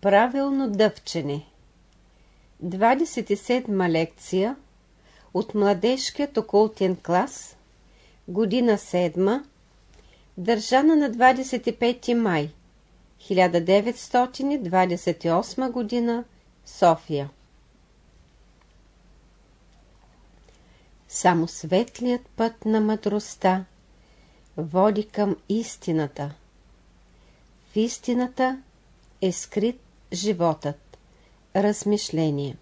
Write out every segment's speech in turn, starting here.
Правилно дъвчене 27 лекция от младежкият окултен клас, година 7, държана на 25 май 1928 година, София. Само светлият път на мъдростта води към истината. В истината е скрит животът. Размишление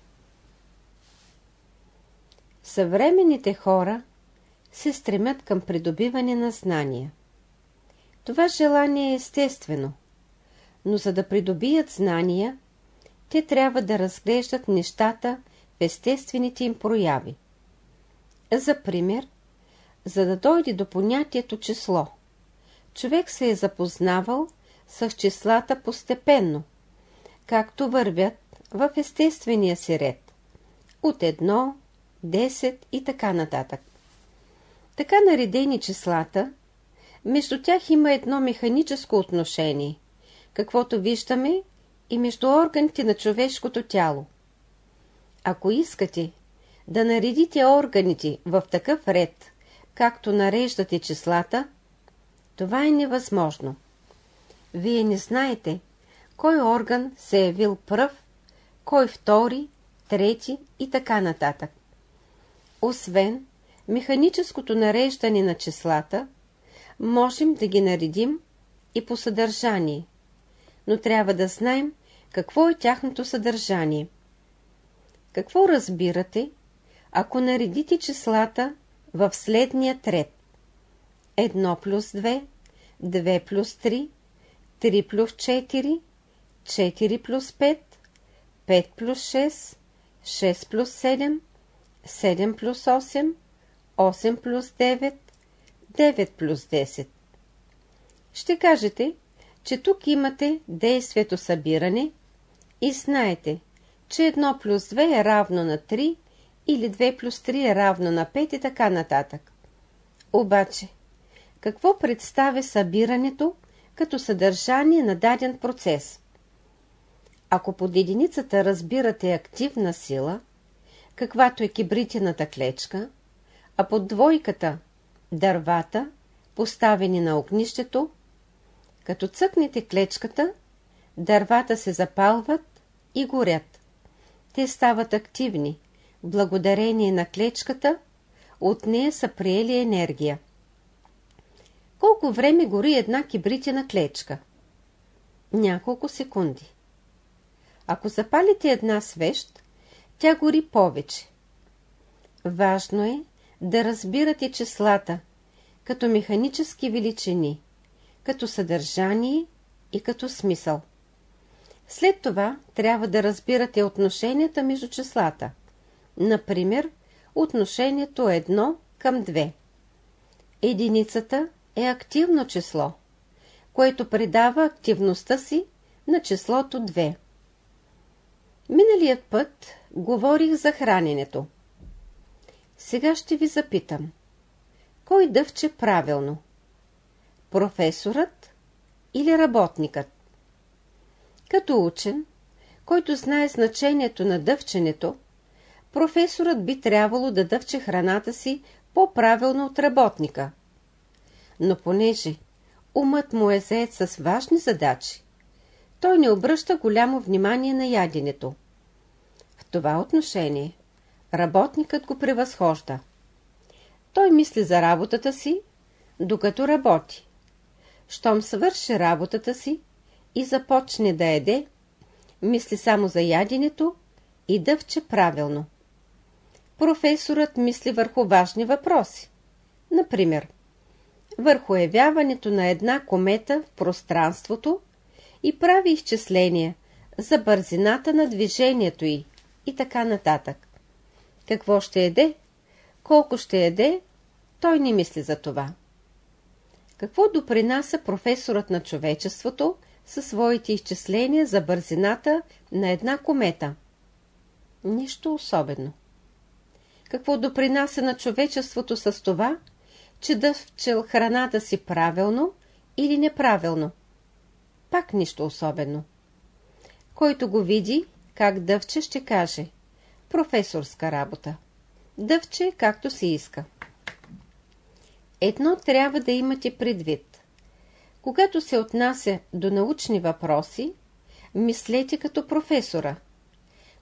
Съвременните хора се стремят към придобиване на знания. Това желание е естествено, но за да придобият знания, те трябва да разглеждат нещата в естествените им прояви. За пример, за да дойде до понятието число, човек се е запознавал с числата постепенно, както вървят в естествения си ред, от 1, 10 и така нататък. Така наредени числата, между тях има едно механическо отношение, каквото виждаме и между органите на човешкото тяло. Ако искате да наредите органите в такъв ред, както нареждате числата, това е невъзможно. Вие не знаете кой орган се е явил пръв, кой втори, трети и така нататък. Освен механическото нареждане на числата, можем да ги наредим и по съдържание, но трябва да знаем какво е тяхното съдържание. Какво разбирате, ако наредите числата в следния ред? 1 плюс 2, 2 плюс 3, 3 плюс 4, 4 плюс 5, 5 плюс 6, 6 плюс 7, 7 плюс 8, 8 плюс 9, 9 плюс 10. Ще кажете, че тук имате действието събиране и знаете, че 1 плюс 2 е равно на 3 или 2 плюс 3 е равно на 5 и така нататък. Обаче, какво представя събирането като съдържание на даден процес? Ако под единицата разбирате активна сила, каквато е кибритината клечка, а под двойката – дървата, поставени на огнището, като цъкнете клечката, дървата се запалват и горят. Те стават активни, благодарение на клечката, от нея са приели енергия. Колко време гори една кибритена клечка? Няколко секунди. Ако запалите една свещ, тя гори повече. Важно е да разбирате числата, като механически величини, като съдържание и като смисъл. След това трябва да разбирате отношенията между числата. Например, отношението 1 към 2. Единицата е активно число, което предава активността си на числото 2. Миналият път говорих за храненето. Сега ще ви запитам. Кой дъвче правилно? Професорът или работникът? Като учен, който знае значението на дъвченето, професорът би трябвало да дъвче храната си по-правилно от работника. Но понеже умът му е заед с важни задачи, той не обръща голямо внимание на яденето. В това отношение работникът го превъзхожда. Той мисли за работата си, докато работи. Щом свърши работата си и започне да еде, мисли само за яденето и дъвче правилно. Професорът мисли върху важни въпроси. Например, върху явяването на една комета в пространството и прави изчисления за бързината на движението й и така нататък. Какво ще еде? Колко ще еде? Той не мисли за това. Какво допринася професорът на човечеството със своите изчисления за бързината на една комета? Нищо особено. Какво допринася на човечеството с това, че да вчел храната си правилно или неправилно? Пак нищо особено. Който го види, как дъвче, ще каже професорска работа. Дъвче, както си иска. Едно трябва да имате предвид. Когато се отнася до научни въпроси, мислете като професора.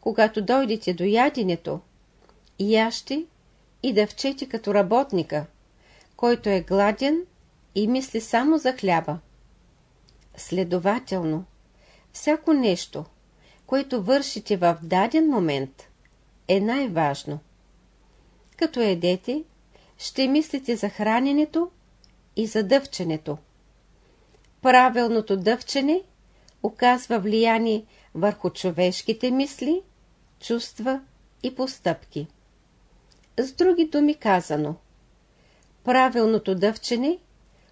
Когато дойдете до яденето, яще и да вчете като работника, който е гладен и мисли само за хляба. Следователно, всяко нещо, което вършите в даден момент, е най-важно. Като едете, ще мислите за храненето и за дъвченето. Правилното дъвчене оказва влияние върху човешките мисли, чувства и постъпки. С други думи казано, правилното дъвчене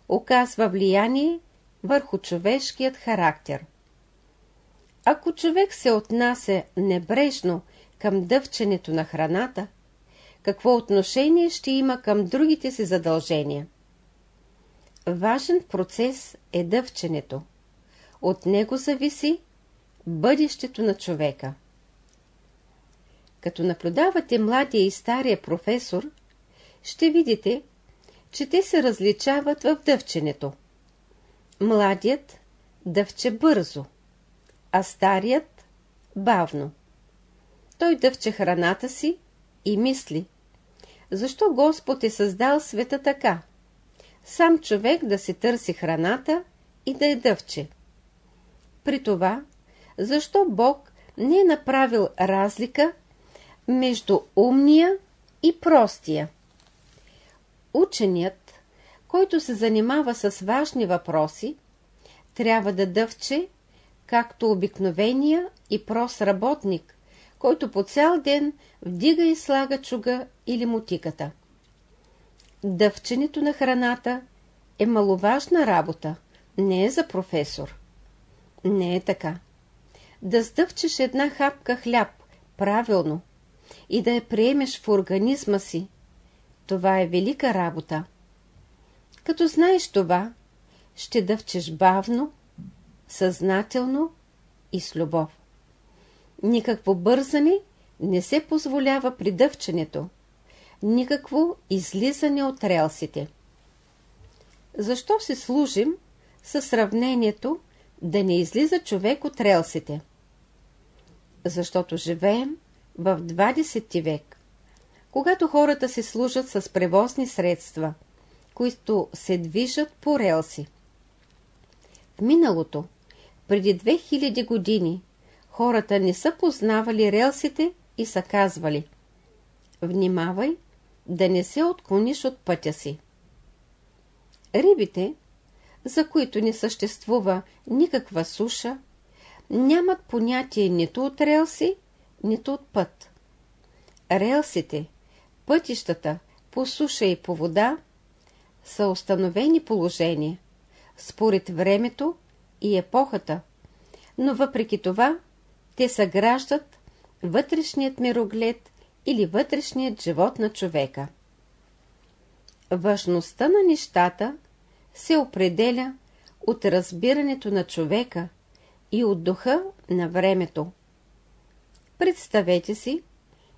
оказва влияние върху човешкият характер. Ако човек се отнася небрежно към дъвченето на храната, какво отношение ще има към другите си задължения? Важен процес е дъвченето. От него зависи бъдещето на човека. Като наблюдавате младия и стария професор, ще видите, че те се различават в дъвченето. Младият дъвче бързо, а старият бавно. Той дъвче храната си и мисли. Защо Господ е създал света така? Сам човек да се търси храната и да е дъвче. При това, защо Бог не е направил разлика между умния и простия? Ученият, който се занимава с важни въпроси, трябва да дъвче, както обикновения и прост работник, който по цял ден вдига и слага чуга или мутиката. Дъвченето на храната е маловажна работа, не е за професор. Не е така. Да сдъвчеш една хапка хляб правилно и да я приемеш в организма си, това е велика работа. Като знаеш това, ще дъвчеш бавно, съзнателно и с любов. Никакво бързане не се позволява при дъвченето, никакво излизане от релсите. Защо се служим със сравнението да не излиза човек от релсите? Защото живеем в 20 век, когато хората се служат с превозни средства, които се движат по релси. В миналото, преди 2000 години, хората не са познавали релсите и са казвали Внимавай да не се отклониш от пътя си. Рибите, за които не съществува никаква суша, нямат понятие нито от релси, нито от път. Релсите, пътищата по суша и по вода са установени положения, според времето и епохата, но въпреки това те съграждат вътрешният мироглед или вътрешният живот на човека. Важността на нещата се определя от разбирането на човека и от духа на времето. Представете си,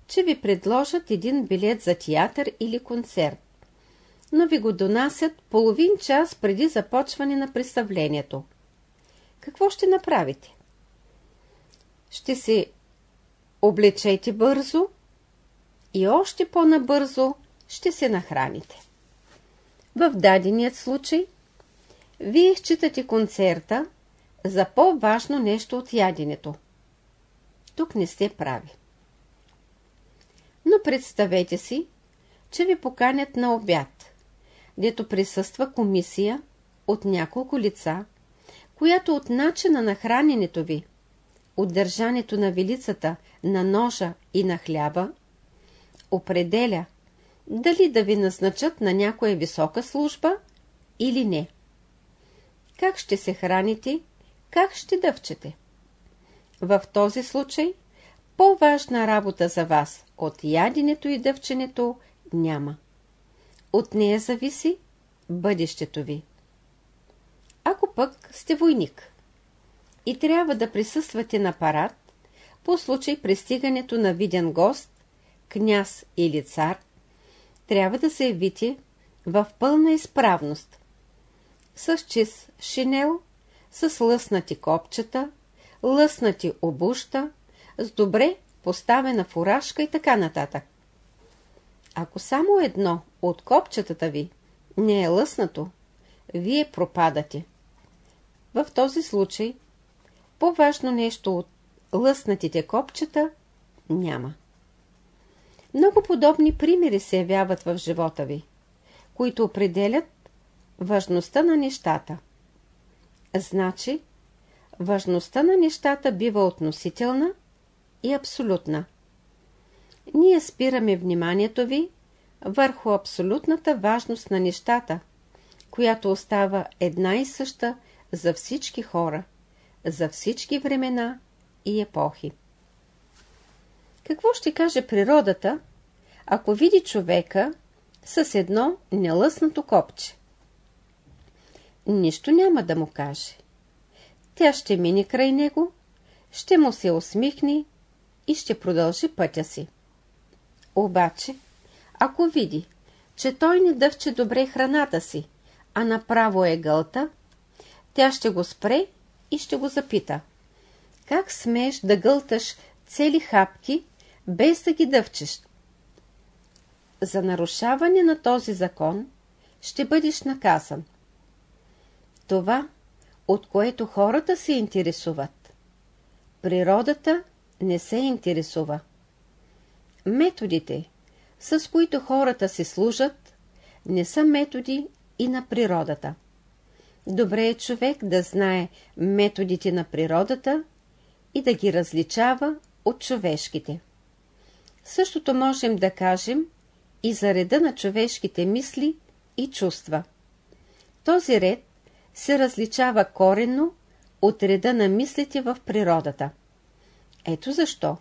че ви предложат един билет за театър или концерт, но ви го донасят половин час преди започване на представлението. Какво ще направите? Ще се облечете бързо и още по-набързо ще се нахраните. В даденият случай, вие считате концерта за по-важно нещо от яденето. Тук не сте прави. Но представете си, че ви поканят на обяд, дето присъства комисия от няколко лица, която от начина на храненето ви, от държането на вилицата, на ножа и на хляба, определя дали да ви назначат на някоя висока служба или не. Как ще се храните, как ще дъвчете? В този случай по-важна работа за вас от яденето и дъвченето няма. От нея зависи бъдещето ви. Ако пък сте войник, и трябва да присъствате на парад по случай пристигането на виден гост, княз или цар, трябва да се явите в пълна изправност. С чист шинел, с лъснати копчета, лъснати обуща, с добре поставена фуражка и така нататък. Ако само едно от копчетата ви не е лъснато, вие пропадате. В този случай по-важно нещо от лъснатите копчета няма. Много подобни примери се явяват в живота ви, които определят важността на нещата. Значи, важността на нещата бива относителна и абсолютна. Ние спираме вниманието ви върху абсолютната важност на нещата, която остава една и съща за всички хора, за всички времена и епохи. Какво ще каже природата, ако види човека с едно нелъснато копче? Нищо няма да му каже. Тя ще мине край него, ще му се усмихне и ще продължи пътя си. Обаче, ако види, че той не дъвче добре храната си, а направо е гълта, тя ще го спре и ще го запита. Как смееш да гълташ цели хапки, без да ги дъвчеш? За нарушаване на този закон ще бъдеш наказан. Това, от което хората се интересуват. Природата не се интересува. Методите, с които хората се служат, не са методи и на природата. Добре е човек да знае методите на природата и да ги различава от човешките. Същото можем да кажем и за реда на човешките мисли и чувства. Този ред се различава коренно от реда на мислите в природата. Ето защо,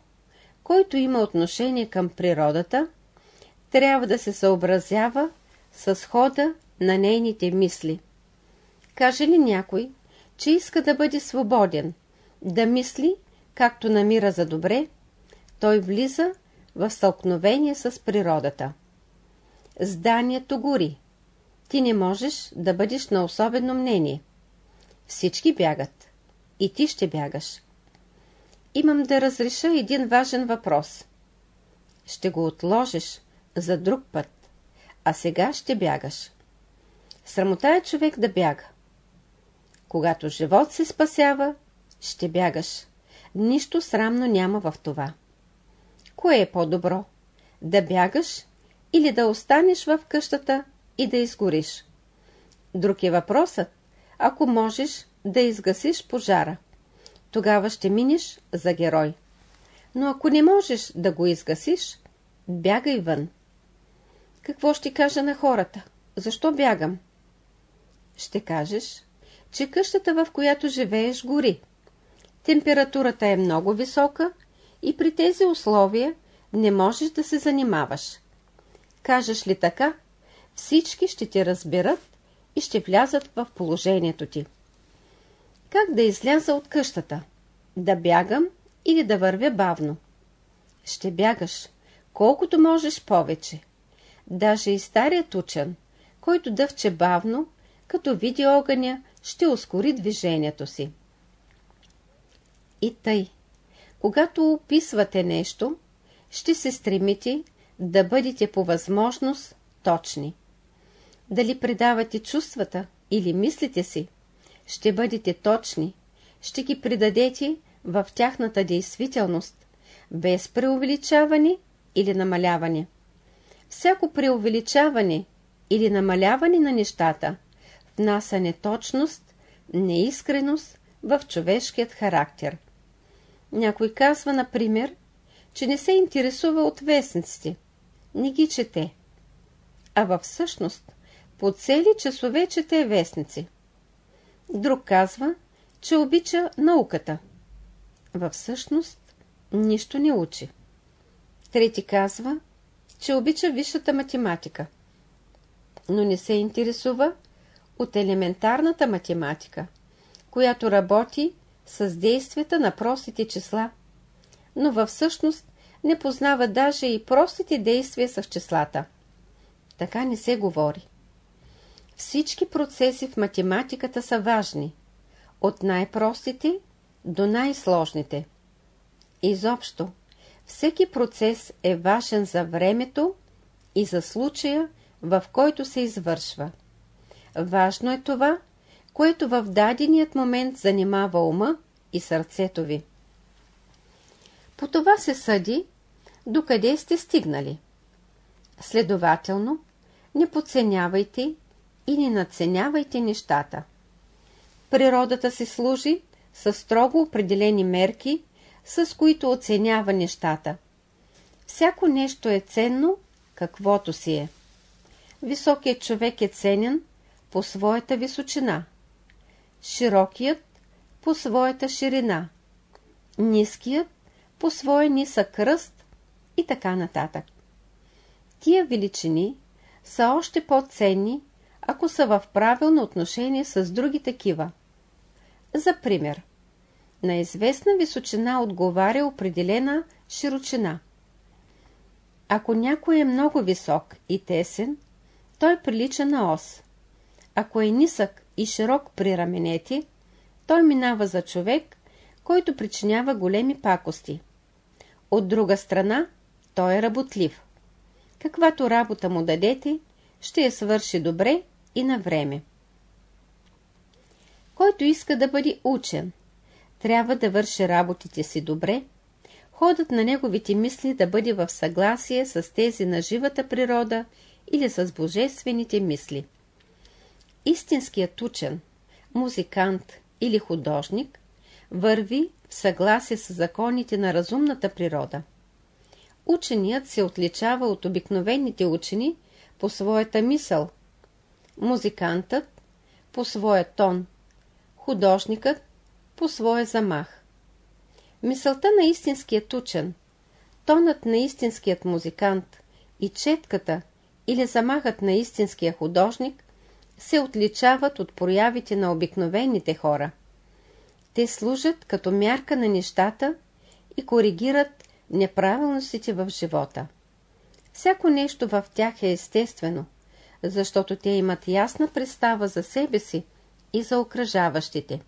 който има отношение към природата, трябва да се съобразява с хода на нейните мисли. Каже ли някой, че иска да бъде свободен, да мисли, както намира за добре, той влиза в стълкновение с природата. Зданието гори. Ти не можеш да бъдеш на особено мнение. Всички бягат. И ти ще бягаш. Имам да разреша един важен въпрос. Ще го отложиш за друг път, а сега ще бягаш. Срамота е човек да бяга. Когато живот се спасява, ще бягаш. Нищо срамно няма в това. Кое е по-добро? Да бягаш или да останеш в къщата и да изгориш? Друг е въпросът, ако можеш да изгасиш пожара. Тогава ще минеш за герой. Но ако не можеш да го изгасиш, бягай вън. Какво ще кажа на хората? Защо бягам? Ще кажеш, че къщата, в която живееш, гори. Температурата е много висока и при тези условия не можеш да се занимаваш. Кажеш ли така, всички ще те разберат и ще влязат в положението ти. Как да изляза от къщата? Да бягам или да вървя бавно? Ще бягаш, колкото можеш повече. Даже и старият учен, който дъвче бавно, като види огъня, ще ускори движението си. И тъй, когато описвате нещо, ще се стремите да бъдете по възможност точни. Дали предавате чувствата или мислите си, ще бъдете точни, ще ги придадете в тяхната действителност, без преувеличаване или намаляване. Всяко преувеличаване или намаляване на нещата внася неточност, неискреност в човешкият характер. Някой казва, например, че не се интересува от вестниците, не ги чете. А във всъщност по цели часове чете вестници. Друг казва, че обича науката. Във всъщност нищо не учи. Трети казва, че обича висшата математика, но не се интересува от елементарната математика, която работи с действията на простите числа, но във всъщност не познава даже и простите действия с числата. Така не се говори. Всички процеси в математиката са важни, от най-простите до най-сложните. Изобщо, всеки процес е важен за времето и за случая, в който се извършва. Важно е това, което в даденият момент занимава ума и сърцето ви. По това се съди, докъде сте стигнали. Следователно, не подценявайте и не надценявайте нещата. Природата се служи с строго определени мерки, с които оценява нещата. Всяко нещо е ценно, каквото си е. Високият човек е ценен по своята височина, широкият по своята ширина, ниският по своя нисък кръст и така нататък. Тия величини са още по-ценни, ако са в правилно отношение с други такива. За пример, на известна височина отговаря определена широчина. Ако някой е много висок и тесен, той прилича на ос. Ако е нисък и широк при раменете, той минава за човек, който причинява големи пакости. От друга страна, той е работлив. Каквато работа му дадете, ще я свърши добре и на време. Който иска да бъде учен, трябва да върши работите си добре, ходът на неговите мисли да бъде в съгласие с тези на живата природа или с божествените мисли. Истинският учен, музикант или художник върви в съгласие с законите на разумната природа. Ученият се отличава от обикновените учени по своята мисъл, музикантът по своя тон, художникът по своя замах. Мисълта на истинският учен, тонът на истинският музикант и четката или замахът на истинския художник се отличават от проявите на обикновените хора. Те служат като мярка на нещата и коригират неправилностите в живота. Всяко нещо в тях е естествено, защото те имат ясна представа за себе си и за окръжаващите.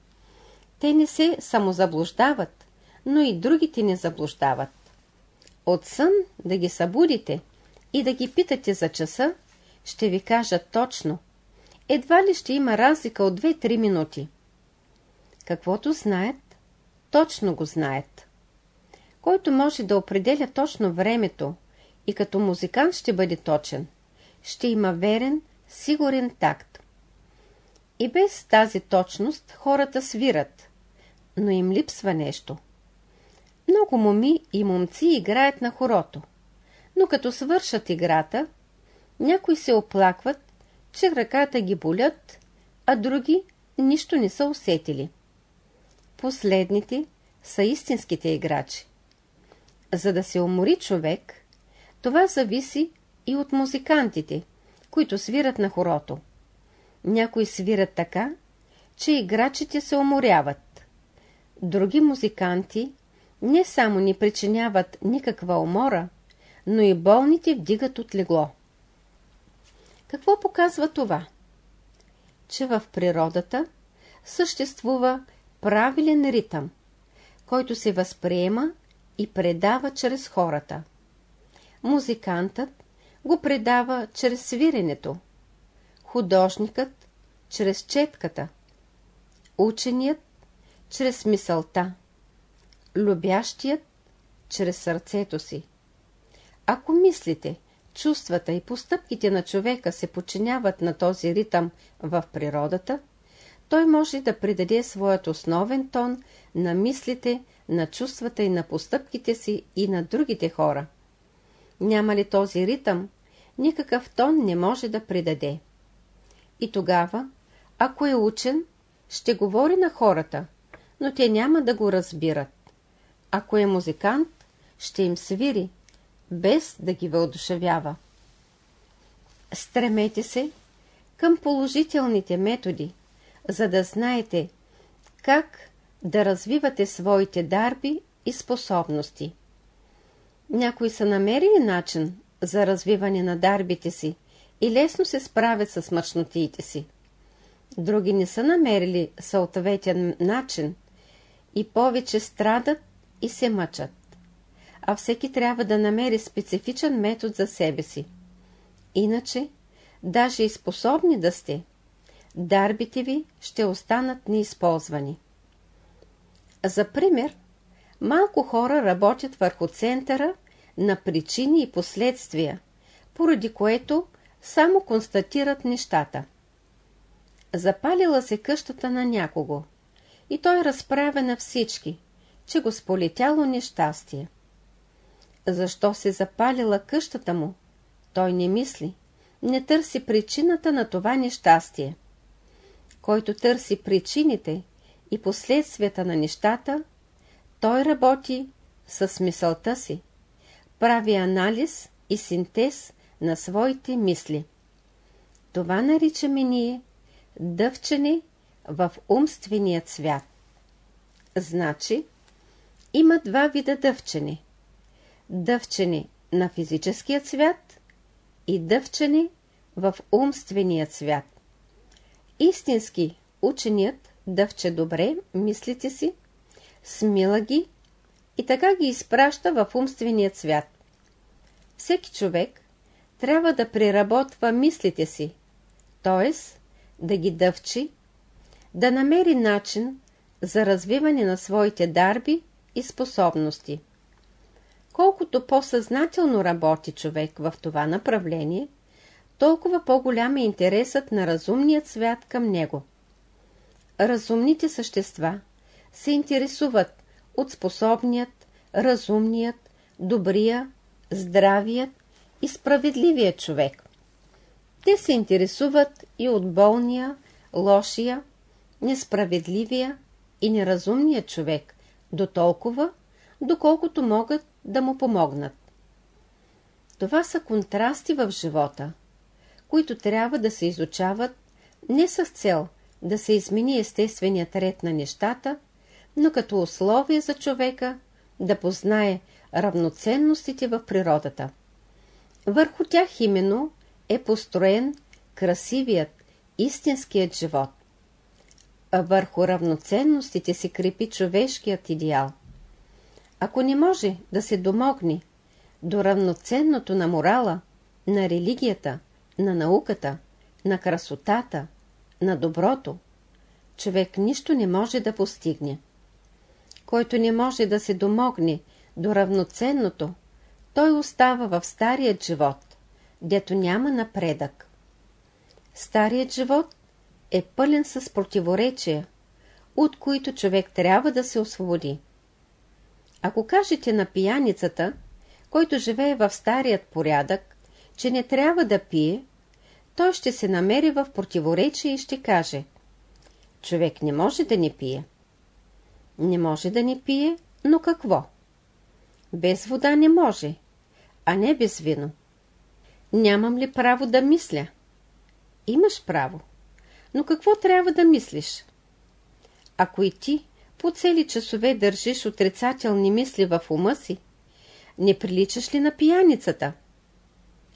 Те не се самозаблуждават, но и другите не заблуждават. От сън да ги събудите и да ги питате за часа, ще ви кажат точно. Едва ли ще има разлика от 2-3 минути. Каквото знаят, точно го знаят. Който може да определя точно времето и като музикант ще бъде точен, ще има верен, сигурен такт. И без тази точност хората свират, но им липсва нещо. Много моми и момци играят на хорото, но като свършат играта, някои се оплакват, че ръката ги болят, а други нищо не са усетили. Последните са истинските играчи. За да се умори човек, това зависи и от музикантите, които свират на хорото. Някои свират така, че играчите се уморяват. Други музиканти не само ни причиняват никаква умора, но и болните вдигат от легло. Какво показва това? Че в природата съществува правилен ритъм, който се възприема и предава чрез хората. Музикантът го предава чрез свиренето, художникът чрез четката, ученият чрез мисълта, любящият чрез сърцето си. Ако мислите, чувствата и постъпките на човека се подчиняват на този ритъм в природата, той може да придаде своят основен тон на мислите, на чувствата и на постъпките си и на другите хора. Няма ли този ритъм, никакъв тон не може да придаде. И тогава, ако е учен, ще говори на хората, но те няма да го разбират. Ако е музикант, ще им свири, без да ги въодушевява. Стремете се към положителните методи, за да знаете как да развивате своите дарби и способности. Някои са намерили начин за развиване на дарбите си и лесно се справят с мъчнотиите си. Други не са намерили съответен начин и повече страдат и се мъчат. А всеки трябва да намери специфичен метод за себе си. Иначе, даже и способни да сте, дарбите ви ще останат неизползвани. За пример, малко хора работят върху центъра на причини и последствия, поради което само констатират нещата. Запалила се къщата на някого и той разправя на всички, че го сполетяло нещастие. Защо се запалила къщата му? Той не мисли, не търси причината на това нещастие. Който търси причините и последствията на нещата, той работи с мисълта си, прави анализ и синтез на своите мисли. Това наричаме ние дъвчене в умствения свят. Значи, има два вида дъвчене. Дъвчене на физическия свят и дъвчене в умствения свят. Истински ученият дъвче добре мислите си, смила ги и така ги изпраща в умствения свят. Всеки човек трябва да преработва мислите си, т.е. да ги дъвчи, да намери начин за развиване на своите дарби и способности. Колкото по-съзнателно работи човек в това направление, толкова по-голям е интересът на разумният свят към него. Разумните същества се интересуват от способният, разумният, добрия, здравият и справедливия човек. Те се интересуват и от болния, лошия, несправедливия и неразумния човек, до толкова, доколкото могат да му помогнат. Това са контрасти в живота, които трябва да се изучават не с цел да се измени естественият ред на нещата, но като условие за човека да познае равноценностите в природата. Върху тях именно е построен красивият, истинският живот. А върху равноценностите се крепи човешкият идеал. Ако не може да се домогне до равноценното на морала, на религията, на науката, на красотата, на доброто, човек нищо не може да постигне. Който не може да се домогне до равноценното, той остава в старият живот, дето няма напредък. Старият живот е пълен с противоречия, от които човек трябва да се освободи. Ако кажете на пияницата, който живее в старият порядък, че не трябва да пие, той ще се намери в противоречие и ще каже Човек не може да не пие. Не може да не пие, но какво? Без вода не може, а не без вино. Нямам ли право да мисля? Имаш право. Но какво трябва да мислиш? Ако и ти по цели часове държиш отрицателни мисли в ума си, не приличаш ли на пияницата?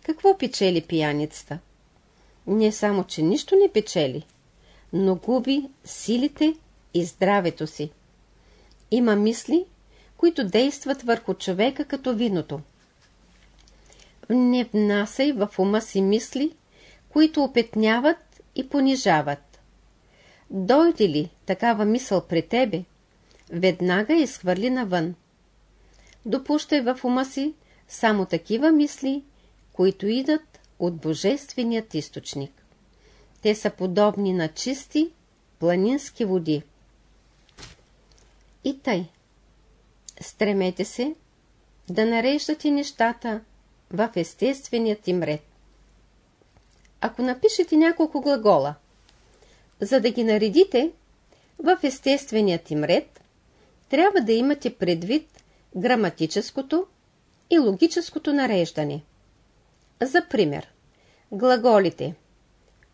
Какво печели пияницата? Не само, че нищо не печели, но губи силите и здравето си. Има мисли, които действат върху човека като виното. Не внасяй в ума си мисли, които опетняват и понижават. Дойде ли такава мисъл при тебе, веднага изхвърли навън. Допущай в ума си само такива мисли, които идат от Божественият източник. Те са подобни на чисти планински води. И тъй. Стремете се да нареждате нещата в естественият им ред. Ако напишете няколко глагола, за да ги наредите в естественият им ред, трябва да имате предвид граматическото и логическото нареждане. За пример, глаголите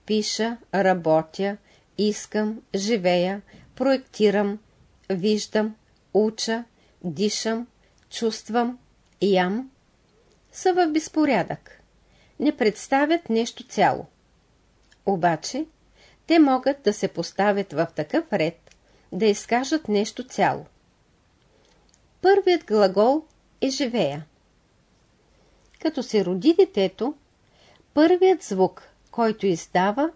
пиша, работя, искам, живея, проектирам, виждам, уча, дишам, чувствам, ям, са в безпорядък. Не представят нещо цяло. Обаче, те могат да се поставят в такъв ред, да изкажат нещо цяло. Първият глагол е живея. Като се роди детето, първият звук, който издава,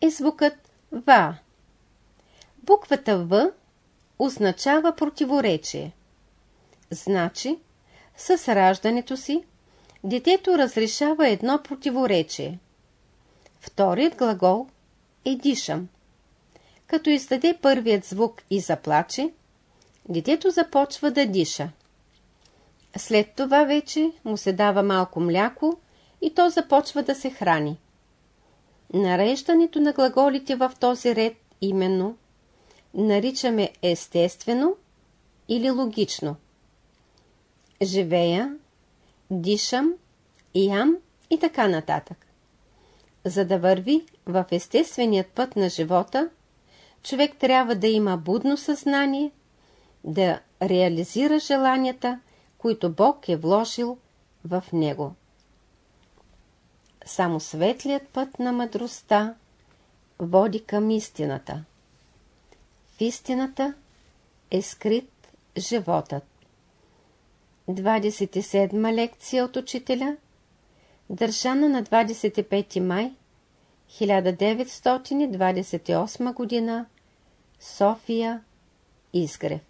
е звукът ва. Буквата В означава противоречие. Значи, с раждането си, детето разрешава едно противоречие. Вторият глагол е дишам. Като издаде първият звук и заплаче, детето започва да диша. След това вече му се дава малко мляко и то започва да се храни. Нареждането на глаголите в този ред именно наричаме естествено или логично. Живея, дишам, ям и така нататък. За да върви в естественият път на живота, човек трябва да има будно съзнание, да реализира желанията, които Бог е вложил в него. Само светлият път на мъдростта води към истината. В истината е скрит животът. 27 лекция от учителя, държана на 25 май 1928 г. София, Изгрев